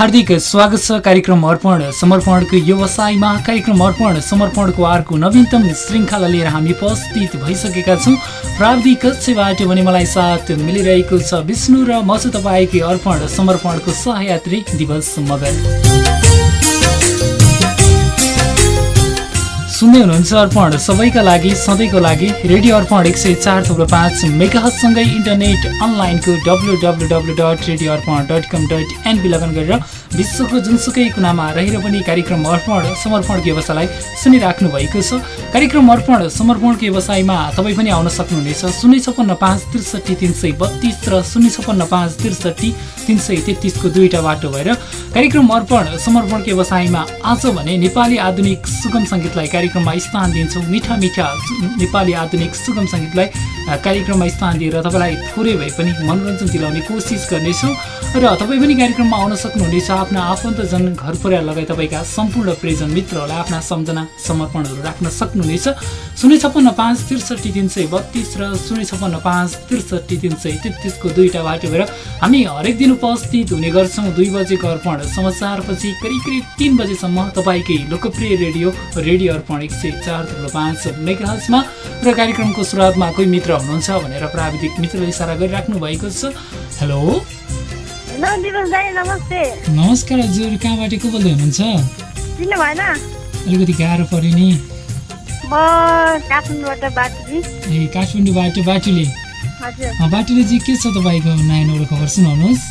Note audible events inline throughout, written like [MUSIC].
हार्दिक स्वागत छ कार्यक्रम अर्पण समर्पणको व्यवसायमा कार्यक्रम अर्पण समर्पणको अर्को नवीनतम श्रृङ्खला लिएर हामी उपस्थित भइसकेका छौँ। प्राविधिक कक्षबाट भने मलाई साथ मिलिरहेको छ विष्णु र म छु तपाईँकै अर्पण समर्पणको सहयात्री दिवस मगर। सुन्दै हुनुहुन्छ अर्पण। सबैका लागि सधैँको लागि रेडियो अर्पण एक सय चार थुप्रो पाँच मेगासँगै इन्टरनेट अनलाइनको W W W dot radio Arpan dot com dot NP log in गरेर विश्वको जुनसुकै कुनामा रहेर पनि कार्यक्रम अर्पण समर्पणको व्यवसायलाई सुनिराख्नु भएको छ। कार्यक्रम अर्पण समर्पणको व्यवसायमा तपाईँ पनि आउन सक्नुहुनेछ। शून्य छपन्न पाँच त्रिसठी तिन सय बत्तिस र शून्य छपन्न पाँच त्रिसठी तिन सय तेत्तिसको दुईवटा बाटो भएर कार्यक्रम अर्पण समर्पणको व्यवसायमा आज भने नेपाली आधुनिक सुगम सङ्गीतलाई कार्यक्रममा स्थान दिन्छौँ। मिठा मिठा नेपाली आधुनिक सुगम सङ्गीतलाई कार्यक्रममा स्थान दिएर तपाईँलाई थोरै भए पनि मनोरञ्जन दिलाउने कोसिस गर्नेछौँ। र तपाईँ पनि कार्यक्रममा आउन सक्नुहुनेछ। आफ्ना आफन्तजन घर परिवार लगायत तपाईँका सम्पूर्ण प्रियजन मित्रहरूलाई आफ्ना सम्झना समर्पणहरू राख्न सक्नुहुनेछ। शून्य छप्पन्न पाँच त्रिसठी तिन सय बत्तिस र शून्य छप्पन्न पाँच त्रिसठी तिन सय तेत्तिसको दुईवटा बाटो भएर हामी हरेक दिन उपस्थित हुने गर्छौँ। दुई बजेको अर्पण समाचारपछि करिब करिब तिन बजेसम्म तपाईँकै लोकप्रिय रेडियो रेडियो अर्पण एक सय चार थुप्रो पाँच मेगाहजमा र कार्यक्रमको सुरुवातमा कोही मित्र हुनुहुन्छ भनेर प्राविधिक मित्रले इसारा गरिराख्नु भएको छ। हेलो? नमस्कार हजुर। कहाँबाट को बोल्दै हुनुहुन्छ? अलिकति गाह्रो पऱ्यो नि। ए काठमाडौँबाट बाटुले? बाटुले चाहिँ के छ तपाईँको नयाँ नौलो खबर सुनाउनुहोस्।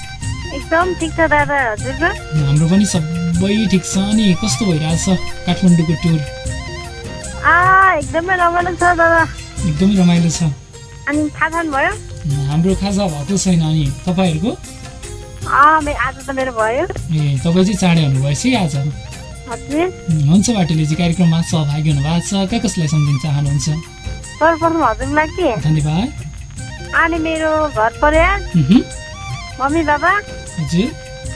एकदम ठिक छ दादा हजुर हाम्रो पनि सबै ठिक छ अनि कस्तो भइरहेछ काठमाडौँको टुर? एकदमै रमाइलो छ दादा। एकदमै रमाइलो छ। अनि खाजा भयो? हाम्रो खाजा भएको छैन अनि तपाईँहरूको? ए तपाईँ चाहिँ चाँडै हुनुभएछ है आज? हुन्छ बाटोले चाहिँ कार्यक्रममा सहभागी हुनुभएको छ। कहाँ कसलाई सम्झिन चाहनुहुन्छ? सर्वप्रथम हजुरलाई के? धन्यवाद। अनि मेरो घर परिवार मम्मी बाबा। हजुर।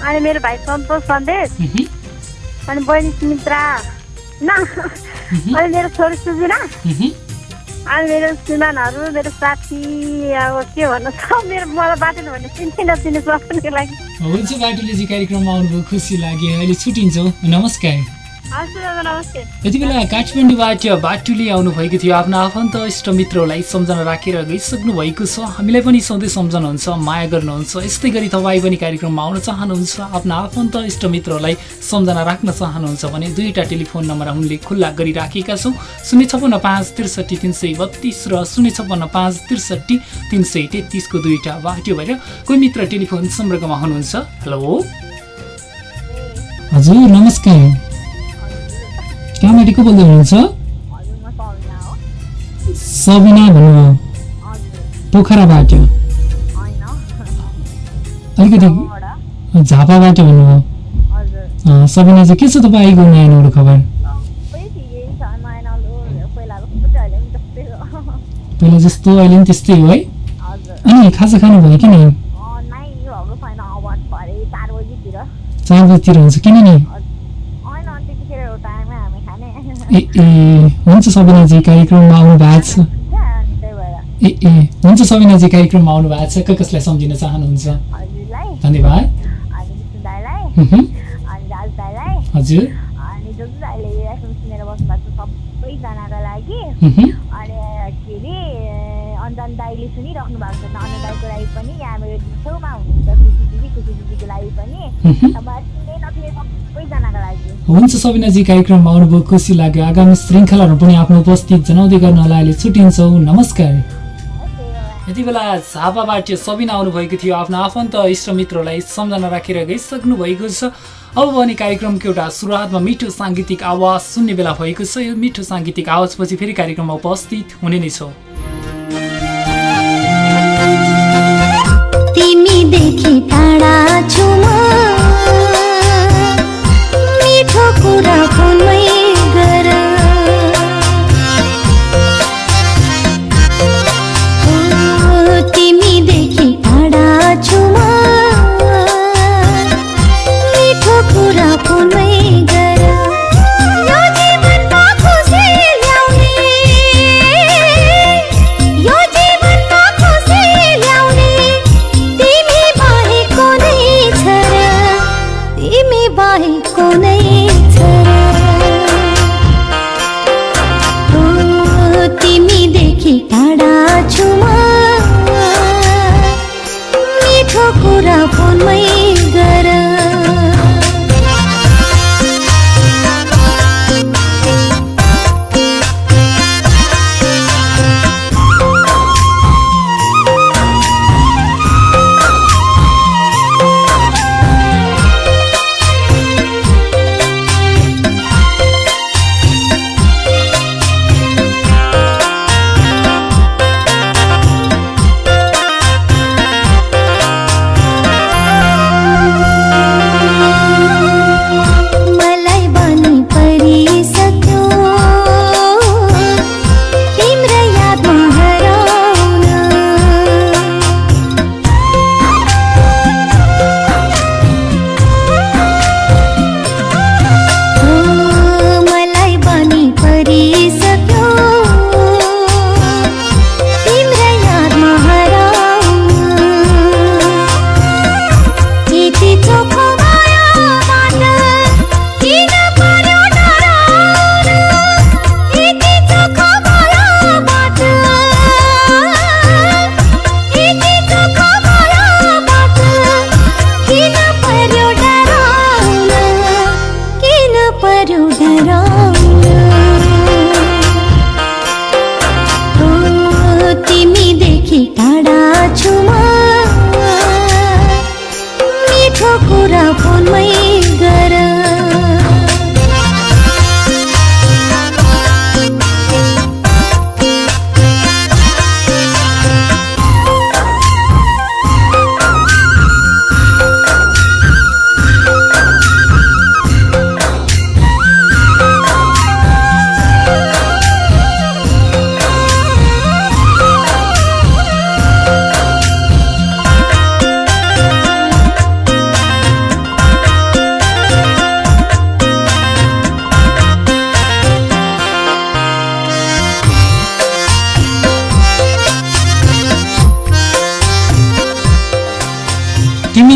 अनि मेरो भाइ सन्तोष सन्देश। अनि बहिनी सुमित्रा। न। अनि मेरो छोरी सुजिना। अनि मेरो श्रीमानहरू मेरो साथी अब के भन्नु छ [LAUGHS] मेरो मलाई बाटो भने चिन्ने नचिने लागि। हुन्छ बाटोले चाहिँ कार्यक्रममा आउनुभयो खुसी लाग्यो अहिले छुट्टिन्छौँ। नमस्कार। यति बेला काठमाडौँबाट बाटुले आउनुभएको थियो। आफ्नो आफन्त इष्ट मित्रहरूलाई सम्झना राखेर गइसक्नु भएको छ। हामीलाई पनि सधैँ सम्झनुहुन्छ माया गर्नुहुन्छ। यस्तै गरी तपाईँ पनि कार्यक्रममा आउन चाहनुहुन्छ आफ्नो आफन्त इष्ट मित्रहरूलाई सम्झना राख्न चाहनुहुन्छ भने दुईवटा टेलिफोन नम्बर उनले खुल्ला गरिराखेका छौँ। शून्य छप्पन्न पाँच त्रिसठी तिन सय बत्तिस र शून्य छप्पन्न पाँच त्रिसठी तिन सय तेत्तिसको दुईवटा बाटो भएर कोही मित्र टेलिफोन सम्पर्कमा हुनुहुन्छ? हेलो? हजुर नमस्कार। कहाँबाट को बोल्दै हुनुहुन्छ? सबिना भन्नुभयो पोखराबाट। अलिकति झापाबाट भन्नुभयो सबिना चाहिँ के छ तपाईँको नयाँ नौलो खबर? पहिला जस्तो अहिले पनि त्यस्तै हो है। अनि खाजा खानुभयो कि नि? चार बजीतिर। हुन्छ किन नि? ए ए हुन्छ सबिनाजी कार्यक्रममा आउनु भएको छ ए ए हुन्छ सबिनाजी कार्यक्रममा आउनु भएको छ क कसलाई सम्झिन चाहनुहुन्छ धन्यवाद हजुर सबैजनाको लागि अनि के अरे अन्जन दाईले सुनिराख्नु भएको छ अन्जन दाईको लागि पनि यहाँ मेरो छेउमा हुनुहुन्छ खुसी दिदी खुसी दिदीको लागि पनि सबैजनाको लागि हुन्छ सबिनाजी कार्यक्रममा आउनुभयो खुसी लाग्यो। आगामी श्रृङ्खलाहरू पनि आफ्नो उपस्थित जनाउँदै गर्नलाई अहिले छुट्टिन्छौँ। नमस्कार। यति बेला झापाबाट सबिना आउनुभएको थियो। आफ्नो आफन्त इष्टमित्रलाई सम्झना राखेर गइसक्नु भएको छ। अब भने कार्यक्रमको एउटा सुरुवातमा मिठो साङ्गीतिक आवाज सुन्ने बेला भएको छ। यो मिठो साङ्गीतिक आवाजपछि फेरि कार्यक्रममा उपस्थित हुने नै छौँ। तिमीदेखि टाढा छु मिठो कुरा फोनमै lonely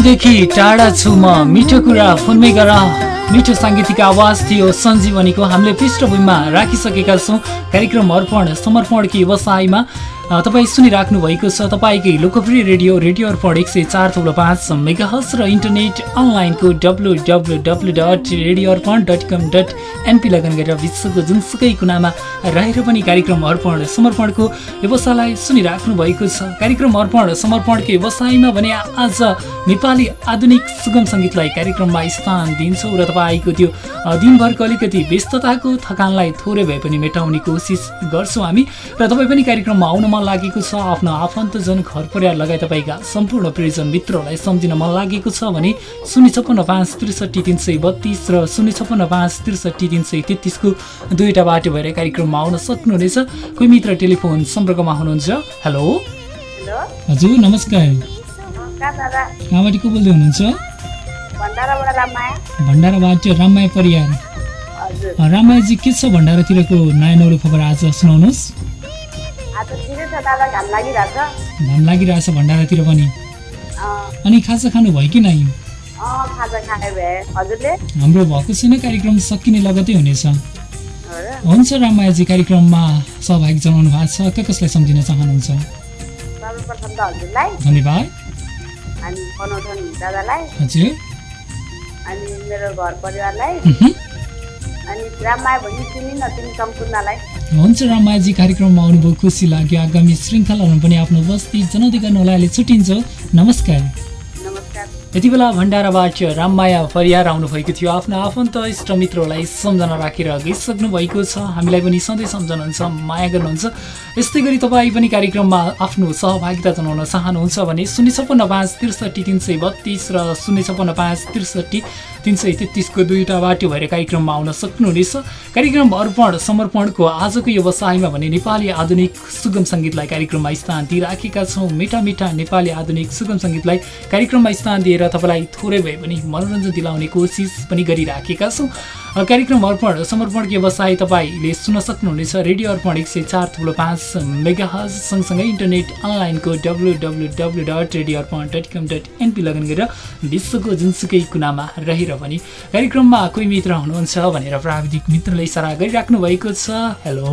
तिमीदेखि टाढा छु म। मिठो कुरा फोनमै गर। मिठो साङ्गीतिक आवाज थियो। सञ्जीवनीको हामीले पृष्ठभूमिमा राखिसकेका छौँ। कार्यक्रम अर्पण समर्पणकी व्यवसायमा तपाईँ सुनिराख्नु भएको छ तपाईँकै लोकप्रिय रेडियो रेडियो अर्पण एक सय चार थौलो पाँच मेगाहस र इन्टरनेट अनलाइनको W W W dot radio Arpan dot com dot NP log in गरेर विश्वको जुनसुकै कुनामा रहेर पनि कार्यक्रम अर्पण समर्पणको व्यवसायलाई सुनिराख्नु भएको छ। कार्यक्रम अर्पण समर्पणको व्यवसायमा भने आज नेपाली आधुनिक सुगम सङ्गीतलाई कार्यक्रममा स्थान दिन्छौँ र तपाईँको त्यो दिनभरको अलिकति व्यस्तताको थकानलाई थोरै भए पनि मेटाउने कोसिस गर्छौँ हामी। र तपाईँ पनि कार्यक्रममा आउन मन लागेको छ आफ्नो आफन्तजन घर परिवार लगायत तपाईँका सम्पूर्ण प्रियजन मित्रहरूलाई सम्झिन मन लागेको छ भने शून्य छप्पन्न पाँच त्रिसठी तिन सय बत्तिस र शून्य छप्पन्न पाँच त्रिसठी तिन सय तेत्तिसको दुईवटा बाटो भएर कार्यक्रममा आउन सक्नुहुनेछ। कोही मित्र टेलिफोन सम्पर्कमा हुनुहुन्छ? हेलो? हजुर नमस्कार। कहाँबाट को बोल्दै हुनुहुन्छ? भण्डाराबाट राममाया। परियार। राममायाजी के छ भण्डारातिरको नयाँ नौलो खबर आज सुनाउनुहोस्। घाम लागिरहेछ भण्डारातिर पनि। अनि खाजा खानु भयो कि नै हाम्रो भएको छैन कार्यक्रम सकिने लगतै हुनेछ। हुन्छ रामायाजी कार्यक्रममा सहभागी जनाउनु भएको छ। के कसलाई सम्झिन चाहनुहुन्छ? धन्यवाद। अनि पनौठन दादालाई। हजुर। अनि मेरो घर परिवारलाई। अनि रामाया भनी हुन्छ रामायाजी कार्यक्रममा आउनुभयो खुसी लाग्यो। आगामी श्रृङ्खलाहरूमा पनि आफ्नो उपस्थित जनाउँदै गर्नुहोला अहिले छुट्टिन्छ। नमस्कार। यति बेला भण्डाराबाट राममाया परियार आउनुभएको थियो। आफ्नो आफन्त इष्ट मित्रहरूलाई सम्झना राखेर गइसक्नु भएको छ। हामीलाई पनि सधैँ सम्झनुहुन्छ माया गर्नुहुन्छ। यस्तै गरी तपाईँ पनि कार्यक्रममा आफ्नो सहभागिता जनाउन चाहनुहुन्छ भने शून्य छप्पन्न पाँच त्रिसठी तिन सय बत्तिस र शून्य छप्पन्न पाँच त्रिसठी तिन सय तेत्तिसको दुईवटा बाटो भएर कार्यक्रममा आउन सक्नुहुनेछ। कार्यक्रम अर्पण समर्पणको आजको व्यवसायमा भने नेपाली आधुनिक सुगम सङ्गीतलाई कार्यक्रममा स्थान दिइराखेका छौँ। मिठा मिठा नेपाली आधुनिक सुगम सङ्गीतलाई कार्यक्रममा स्थान दिएर तपाईँलाई थोरै भए पनि मनोरञ्जन दिलाउने कोसिस पनि गरिराखेका छौँ। कार्यक्रम अर्पण समर्पणको व्यवसाय तपाईँले सुन्न सक्नुहुनेछ। रेडियो अर्पण एक सय चार थुप्रो पाँच मेगा हज सँगसँगै इन्टरनेट अनलाइनको W W W dot radio Arpan dot com dot NP log in गरेर विश्वको जुनसुकै कुनामा रहेर पनि कार्यक्रममा कोही मित्र हुनुहुन्छ भनेर प्राविधिक मित्रले इसारा गरिराख्नु भएको छ। हेलो।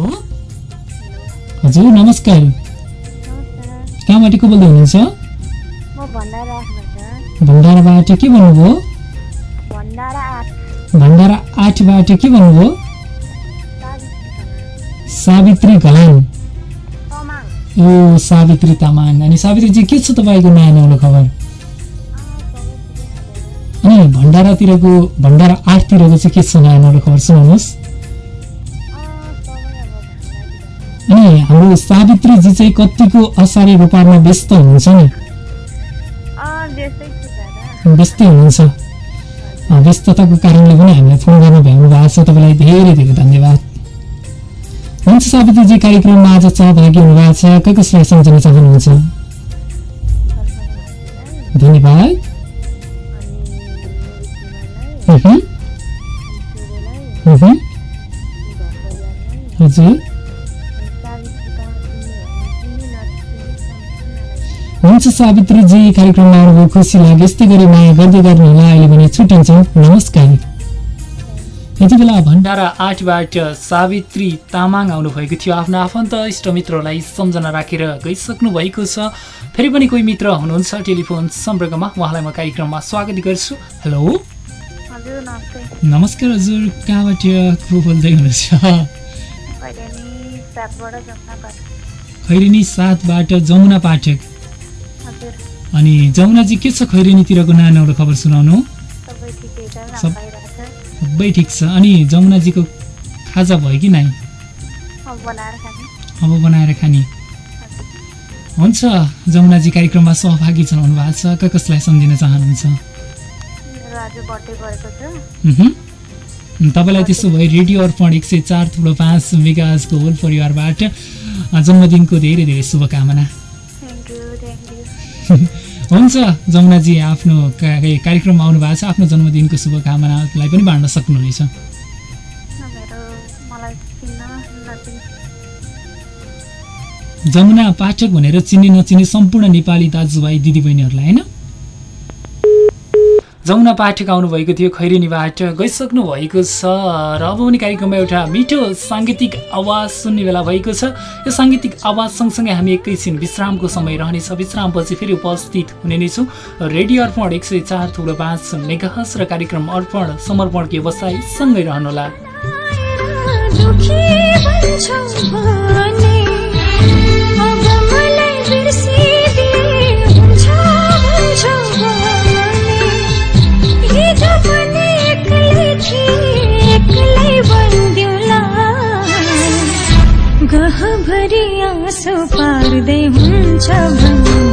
हजुर नमस्कार। कहाँबाट को बोल्दै हुनुहुन्छ? भण्डाराबाट के भन्नुभयो भण्डारा आठ भण्डारा आठबाट के भन्नुभयो सावित्री घलान ओ सावित्री तामाङ अनि सावित्रीजी के छ तपाईँको नयाँ नौलो खबर अनि भण्डारातिरको भण्डारा आठतिरको चाहिँ के छ नयाँ नौलो खबर सुनाउनुहोस् अनि हाम्रो सावित्रीजी चाहिँ कतिको असारे रूपमा व्यस्त हुनुहुन्छ नि व्यस्तै हुनुहुन्छ। व्यस्तताको कारणले पनि हामीलाई फोन गर्न भ्याउनु भएको छ तपाईँलाई धेरै धेरै धन्यवाद। हुन्छ सावित्रीजी कार्यक्रममा आज सहभागी हुनुभएको छ। के कसलाई सम्झिन चाहनुहुन्छ? धन्यवाद। हजुर। हुन्छ सावित्रीजी कार्यक्रममा आउनुभयो खुसी लाग्यो यस्तै गरी माया गर्दै गर्नुहोला अहिले भने छुट्टिन्छौँ। नमस्कार। यति बेला भण्डारा आठबाट सावित्री तामाङ आउनुभएको थियो आफ्नो आफन्त इष्टमित्रहरूलाई सम्झना राखेर गइसक्नु भएको छ। फेरि पनि कोही मित्र हुनुहुन्छ टेलिफोन सम्पर्कमा। उहाँलाई म कार्यक्रममा स्वागत गर्छु। हेलो। नमस्कार हजुर कहाँबाट को बोल्दै हुनुहुन्छ? खैरेनी सातबाट जमुना पाठक। अनि जमुनाजी के छ खैरेनीतिरको नानीहरू खबर सुनाउनु? सबै ठिकै छ अनि जमुनाजीको खाजा भयो कि नै अब बनाएर खाने। हुन्छ जमुनाजी कार्यक्रममा सहभागी जनाउनु भएको छ। क कसलाई सम्झिन चाहनुहुन्छ। तपाईँलाई त्यसो भए रेडियो अर्पण एक सय चार थुप्रो पाँच मेगाजको होल परिवारबाट जन्मदिनको धेरै धेरै शुभकामना। [LAUGHS] हुन्छ जमुनाजी आफ्नो कार्यक्रममा आउनु भएको छ। आफ्नो जन्मदिनको शुभकामनालाई पनि बाँड्न सक्नुहुनेछ। जमुना पाठक भनेर चिन्ने नचिन्ने सम्पूर्ण नेपाली दाजुभाइ दिदीबहिनीहरूलाई होइन? जमुना पाठक आउनुभएको थियो खैरेनीबाट गइसक्नु भएको छ। र अब पनि कार्यक्रममा एउटा मिठो साङ्गीतिक आवाज सुन्ने बेला भएको छ। यो साङ्गीतिक आवाज सँगसँगै हामी एकैछिन विश्रामको समय रहनेछ। विश्रामपछि फेरि उपस्थित हुने नै छौँ। रेडियो अर्पण एक सय चार थुप्रो पाँच मेगाहस र कार्यक्रम अर्पण समर्पणको व्यवसाय सँगै रहनुहोला। पार्दै हुन्छ भन्दिउला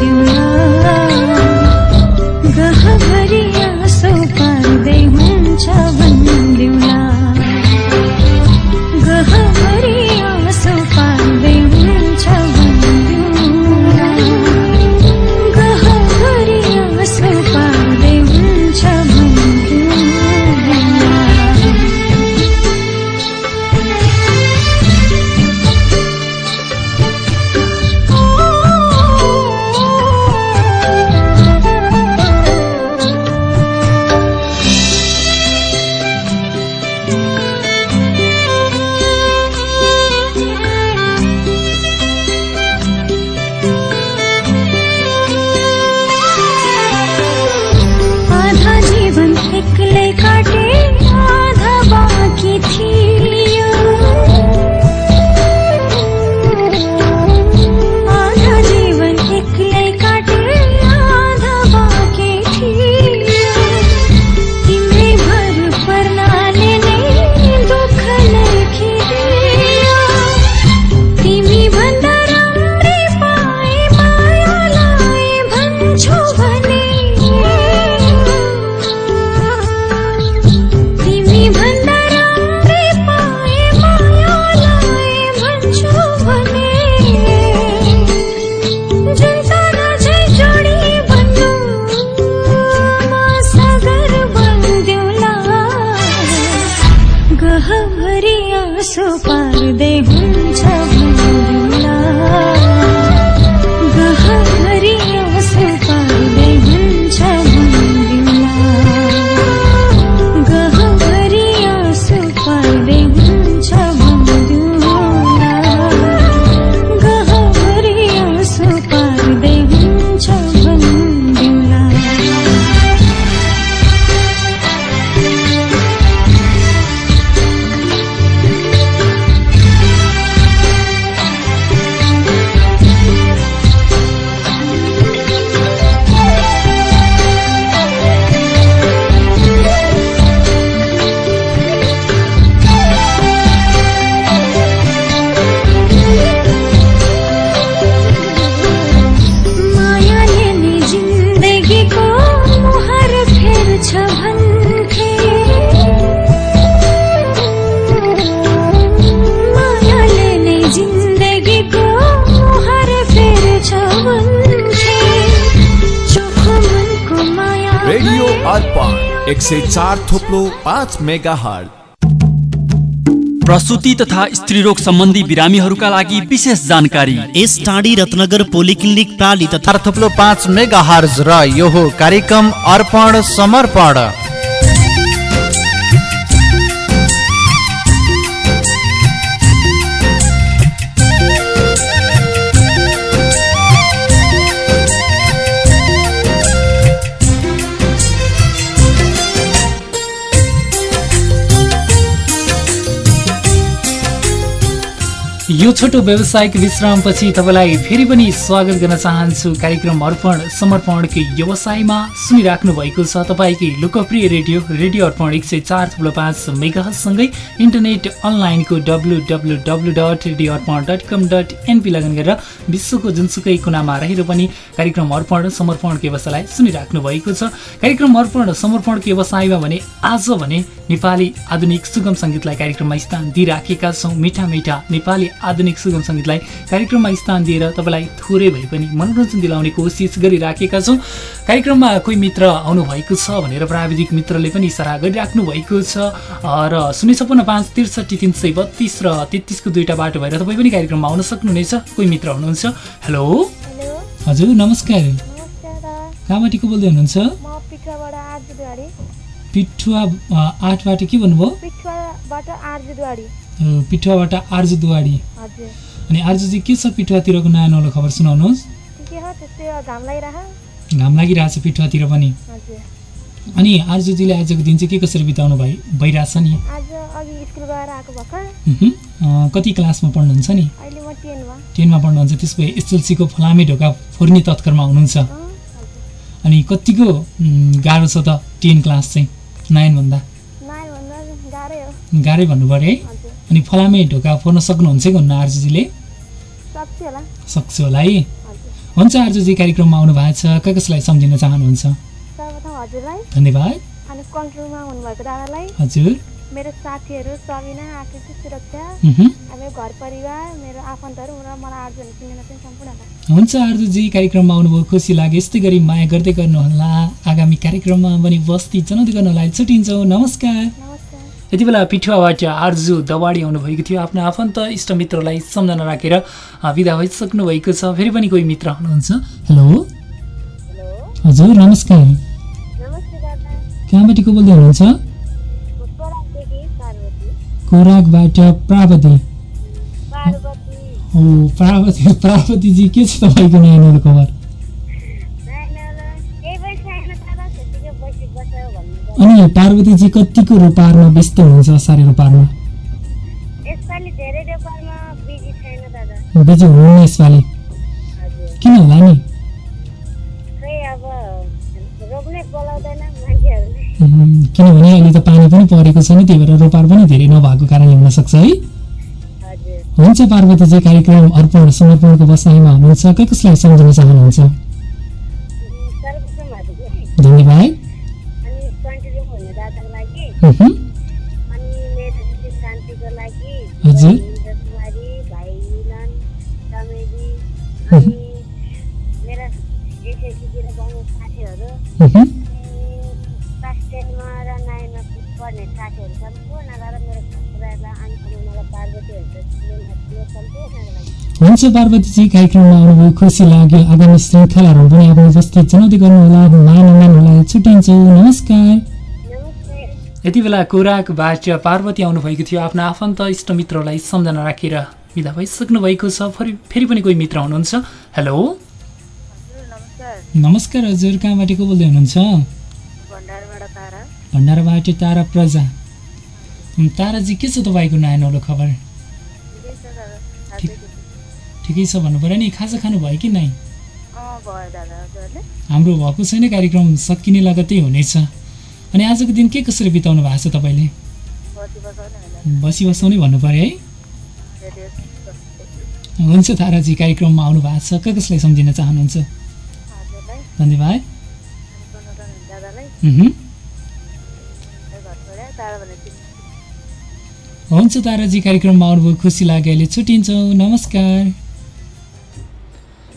एक सय चार थोप्लो पाँच मेगा प्रसुति तथा स्त्रीरोग सम्बन्धी बिरामीहरूका लागि विशेष जानकारी। यस टाढी रत्नगर पोलिक्लिनिक प्राली तथा थुप्लो पाँच मेगा हर्ज र यो हो कार्यक्रम अर्पण समर्पण। यो छोटो व्यावसायिक विश्रामपछि तपाईँलाई फेरि पनि स्वागत गर्न चाहन्छु। कार्यक्रम अर्पण समर्पणकै व्यवसायमा सुनिराख्नु भएको छ तपाईँकै लोकप्रिय रेडियो रेडियो अर्पण एक सय चार थुप्रो पाँच मेगासँगै इन्टरनेट अनलाइनको W W W dot radio Arpan dot com dot NP log in गरेर विश्वको जुनसुकै कुनामा रहेर पनि कार्यक्रम अर्पण समर्पणको व्यवसायलाई सुनिराख्नु भएको छ। कार्यक्रम अर्पण समर्पणको व्यवसायमा भने आज भने नेपाली आधुनिक सुगम सङ्गीतलाई कार्यक्रममा स्थान दिइराखेका छौँ। मिठा मिठा नेपाली आधुनिक सुगम सङ्गीतलाई कार्यक्रममा स्थान दिएर तपाईँलाई थोरै भए पनि मनोरञ्जन दिलाउने कोसिस गरिराखेका छौँ। कार्यक्रममा कोही मित्र आउनुभएको छ भनेर प्राविधिक मित्रले पनि इसारा गरिराख्नु भएको छ। र शून्य छप्पन्न पाँच त्रिसठी तिन सय बत्तिस र तेत्तिसको दुईवटा बाटो भएर तपाईँ पनि कार्यक्रममा आउन सक्नुहुनेछ। कोही मित्र हुनुहुन्छ हेलो हेलो हजुर नमस्कार। कहाँबाट को बोल्दै हुनुहुन्छ? पिठुवा आठबाट के भन्नुभयो? पिठुवाबाट आर्जु दुवाडी अनि आर्जुजी के छ पिठुवातिरको नयाँ नौलो खबर सुनाउनुहोस्। घाम लागिरह। घाम लागिरहेछ पिठुवातिर पनि। अनि आर्जुजीले आजको दिन चाहिँ के कसरी बिताउनु भइ भइरहेछ नि? कति क्लासमा पढ्नुहुन्छ नि? टेनमा। पढ्नुहुन्छ त्यस भए एसएलसीको फलामे ढोका फोर्ने तत्करमा हुनुहुन्छ। अनि कतिको गाह्रो छ त टेन क्लास चाहिँ नाइनभन्दा? गाह्रै भन्नु पऱ्यो है। अनि फलामे ढोका फोर्न सक्नुहुन्छ कि हुन्न आर्जुजीले? सक्छु होला। है। हुन्छ आर्जुजी कार्यक्रममा आउनु भएको छ कसलाई सम्झिन चाहनुहुन्छ? हजुरलाई। धन्यवाद। अनि कन्ट्रोलमा हुनुभएको दादालाई। हजुर। मेरो साथीहरू सबिना आकृति सुरक्षा मेरो घर परिवार मेरो आफन्तहरू र मलाई आर्जुहरू चिनेर चाहिँ सम्पूर्णलाई हुन्छ आर्जुजी कार्यक्रममा आउनुभयो खुसी लाग्यो। यस्तै गरी माया गर्दै गर्नुहोला। आगामी कार्यक्रममा पनि बस्ती जनाउँदै गर्नुहोला छुट्टिन्छौँ नमस्कार। यति बेला पिठुवाबाट आर्जु दवाडी आउनुभएको थियो। आफ्नो आफन्त इष्टमित्रलाई सम्झना राखेर विदा भइसक्नु भएको छ। फेरि पनि कोही मित्र हुनुहुन्छ हेलो। हजुर नमस्कार। कहाँबाट को बोल्दै हुनुहुन्छ? खोराकबाट प्रावती। पार्वती प्रावतीजी के छ तपाईँको नयाँ खबर? अनि पार्वतीजी कतिको रोपारमा व्यस्त हुनुहुन्छ असारे रोपारमा बिजी हुनुहुन्न यसपालि। किन होला नि? किनभने अहिले त पानी पनि परेको छ नि त्यही भएर रोपार पनि धेरै नभएको कारणले हुनसक्छ है। हजुर हुन्छ पार्वतीजी कार्यक्रम अर्पण समर्पणको बसाइमा हुनुहुन्छ। क कसलाई सम्झिन चाहनुहुन्छ? हजुर। धन्यवाद हुने हुन्छ पार्वतीजी कार्यक्रममा आउनुभयो खुसी लाग्यो आगामी श्रृङ्खलाहरू पनि आफ्नो उपस्थित जनाउँदै गर्नुहोला मान मान्नुहोला छुट्टिन्छौँ। नमस्कार। नमस्ते यति बेला कोराकबाट पार्वती आउनुभएको थियो आफ्नो आफन्त इष्टमित्रलाई सम्झना राखेर विदा भइसक्नु भएको छ। फेरि फेरि पनि कोही मित्र हुनुहुन्छ? हेलो? नमस्कार नमस्कार हजुर। कहाँबाट को बोल्दै हुनुहुन्छ? भण्डारबाट तारा प्रजा। ताराजी के छ तपाईँको नयाँ नौलो खबर? ठिकै छ भन्नु पऱ्यो नि? खाजा खानुभयो कि नै? हाम्रो भएको छैन कार्यक्रम सकिने लगत्तै हुनेछ। अनि आजको दिन के कसरी बिताउनु भएको छ तपाईँले? बसी बसाउने भन्नु पऱ्यो है। हुन्छ ताराजी कार्यक्रममा आउनु भएको छ। क कसलाई सम्झिन चाहनुहुन्छ? धन्यवाद। हुन्छ ताराजी कार्यक्रममा आउनुभयो। खुसी लाग्यो अहिले। छुट्टिन्छौँ। नमस्कार।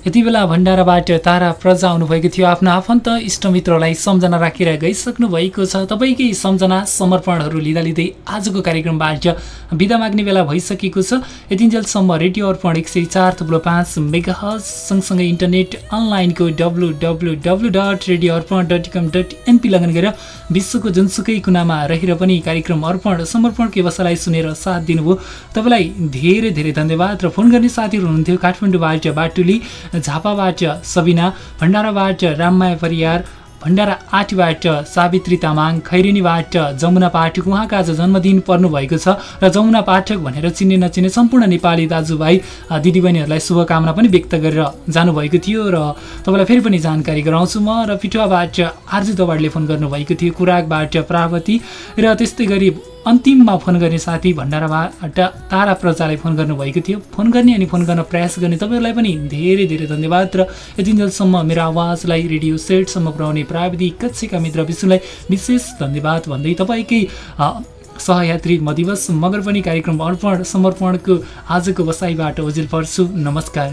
यति बेला भण्डाराबाट तारा प्रजा आउनुभएको थियो। आफ्नो आफन्त इष्टमित्रलाई सम्झना राखेर गइसक्नु भएको छ। तपाईँकै सम्झना समर्पणहरू लिँदा लिँदै आजको कार्यक्रमबाट बिदा माग्ने बेला भइसकेको छ। यतिन्जेलसम्म रेडियो अर्पण एक सय चार थुप्रो पाँच मेगा सँगसँगै इन्टरनेट अनलाइनको W W W dot radio Arpan dot com dot NP log in गरेर विश्वको जुनसुकै कुनामा रहेर पनि कार्यक्रम अर्पण समर्पणको व्यवसायलाई सुनेर साथ दिनुभयो। तपाईँलाई धेरै धेरै धन्यवाद र फोन गर्ने साथीहरू हुनुहुन्थ्यो काठमाडौँबाट बाटुली। झापाबाट सबिना भण्डाराबाट राममाया परियार भण्डारा आठीबाट सावित्री तामाङ खैरेनीबाट जमुना पाठक उहाँको आज जन्मदिन पर्नुभएको छ र जमुना पाठक भनेर चिन्ने नचिन्ने सम्पूर्ण नेपाली दाजुभाइ दिदीबहिनीहरूलाई शुभकामना पनि व्यक्त गरेर जानुभएको थियो र तपाईँलाई फेरि पनि जानकारी गराउँछु म र पिटुवाबाट आर्जु दवाडले फोन गर्नुभएको थियो कुराकबाट प्रावती र त्यस्तै गरी अन्तिममा फोन गर्ने साथी भण्डाराबाट तारा प्रजालाई फोन गर्नुभएको थियो। फोन गर्ने अनि फोन गर्न प्रयास गर्ने तपाईँहरूलाई पनि धेरै धेरै धन्यवाद र यतिन्जेलसम्म मेरो आवाजलाई रेडियो सेटसम्म पुर्याउने प्राविधिक कक्षका मित्र विष्णुलाई विशेष धन्यवाद भन्दै तपाईँकै सहयात्री म दिवस मगर पनि कार्यक्रम अर्पण समर्पणको आजको बसाइबाट ओजेल पर्छु। नमस्कार।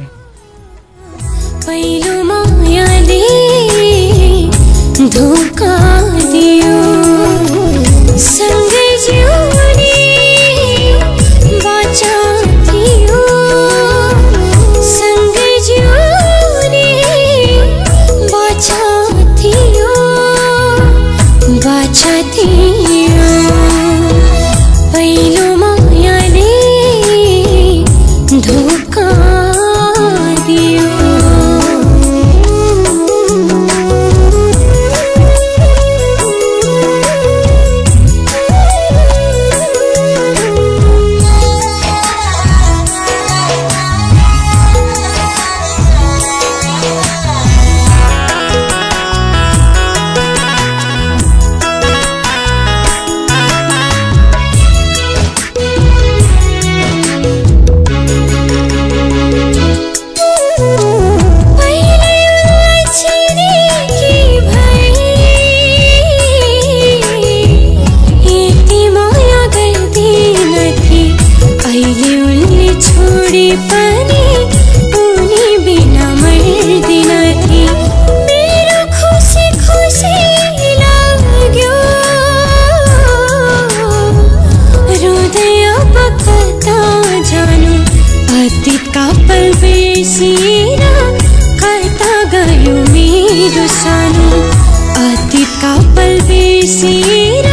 पल बिर्सिएर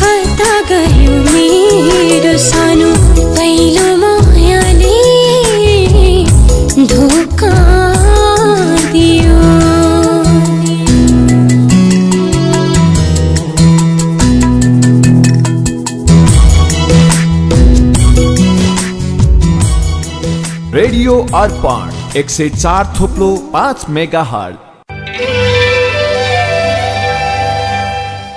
कता गयो मेरो सानो पहिलो मायाले धोका दियो। रेडियो अर्पण एक सय चार थोप्लो पाँच मेगा हल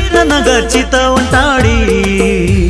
जाउँ है रत्नगर चितवन टाढी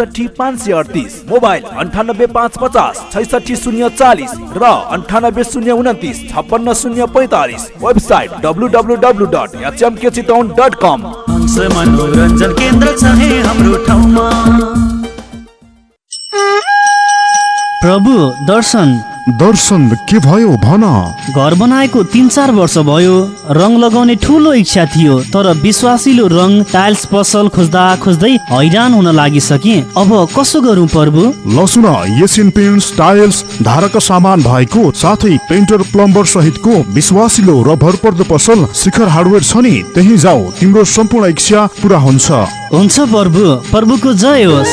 एकसठी पाँच सय अडतिस मोबाइल अन्ठानब्बे पाँच पचास छैसठी शून्य चालिस र अन्ठानब्बे शून्य उन्तिस छप्पन्न शून्य पैँतालिस website W W W dot HMK Chitwan dot com. मनोरञ्जन केन्द्र छ है हाम्रो ठाउँमा। प्रभु दर्शन दर्शन के भयो भन। घर बनाएको तिन चार वर्ष भयो रङ लगाउने ठुलो इच्छा थियो तर विश्वासिलो रङ टाइल्स पसल खोज्दा खोज्दै हैरान हुन लागिसके। अब कसो गरौँ प्रभु? लसुन एसियन पेन्ट्स टाइल्स धारक सामान भएको साथै पेन्टर प्लम्बर सहितको विश्वासिलो र भरपर्दो पसल शिखर हार्डवेयर छ नि त्यही जाऊ तिम्रो सम्पूर्ण इच्छा पुरा हुन्छ। हुन्छ प्रभु प्रभुको जय होस्।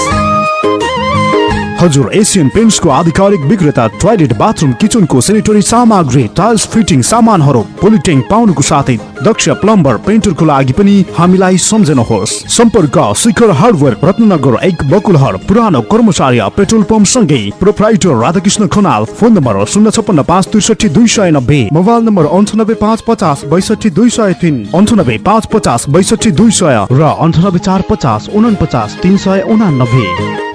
हजुर एसियन पेन्ट्सको आधिकारिक विक्रेता टोयलेट बाथरुम किचनको सेनिटरी सामग्री टाइल्स फिटिङ सामानहरू पोलिट्याङ पाउनुको साथै दक्ष प्लम्बर पेन्टरको लागि पनि हामीलाई सम्झनुहोस्। सम्पर्क शिखर हार्डवेयर रत्नगर एक बकुलहर पुरानो कर्मचारी पेट्रोल पम्प सँगै proprietor Radhakrishna Khanal phone number शून्य छप्पन्न पाँच त्रिसठी दुई सय नब्बे मोबाइल नम्बर अन्ठानब्बे पाँच पचास बैसठी दुई सय तिन अन्ठानब्बे पाँच पचास बैसठी दुई सय र अन्ठानब्बे चार पचास उनपचास तिन सय उनानब्बे।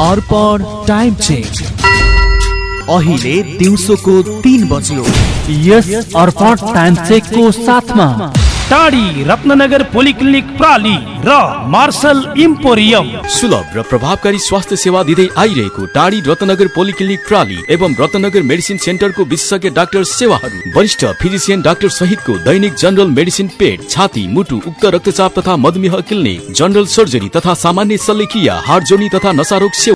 अर्पण टाइम चेन्ज अहिले दिउँसोको तिन बज्यो। यस अर्पण टाइम चेकको साथमा। टाढी रत्नगर पोलिक्लिनिक प्राली र मार्शल इम्पोरियम। सुलभ र प्रभावकारी स्वास्थ्य सेवा दिँदै आइरहेको टाढी रत्नगर पोलिक्लिनिक प्राली एवं रत्नगर मेडिसिन सेन्टरको विशेषज्ञ डाक्टर सेवाहरू। वरिष्ठ फिजिसियन डाक्टर सहितको दैनिक जनरल मेडिसिन पेट छाती मुटु उक्त रक्तचाप तथा मधुमेह क्लिनिक जनरल सर्जरी तथा सामान्य शल्यक्रिया हार्ट जोनी तथा नशारोग सेवा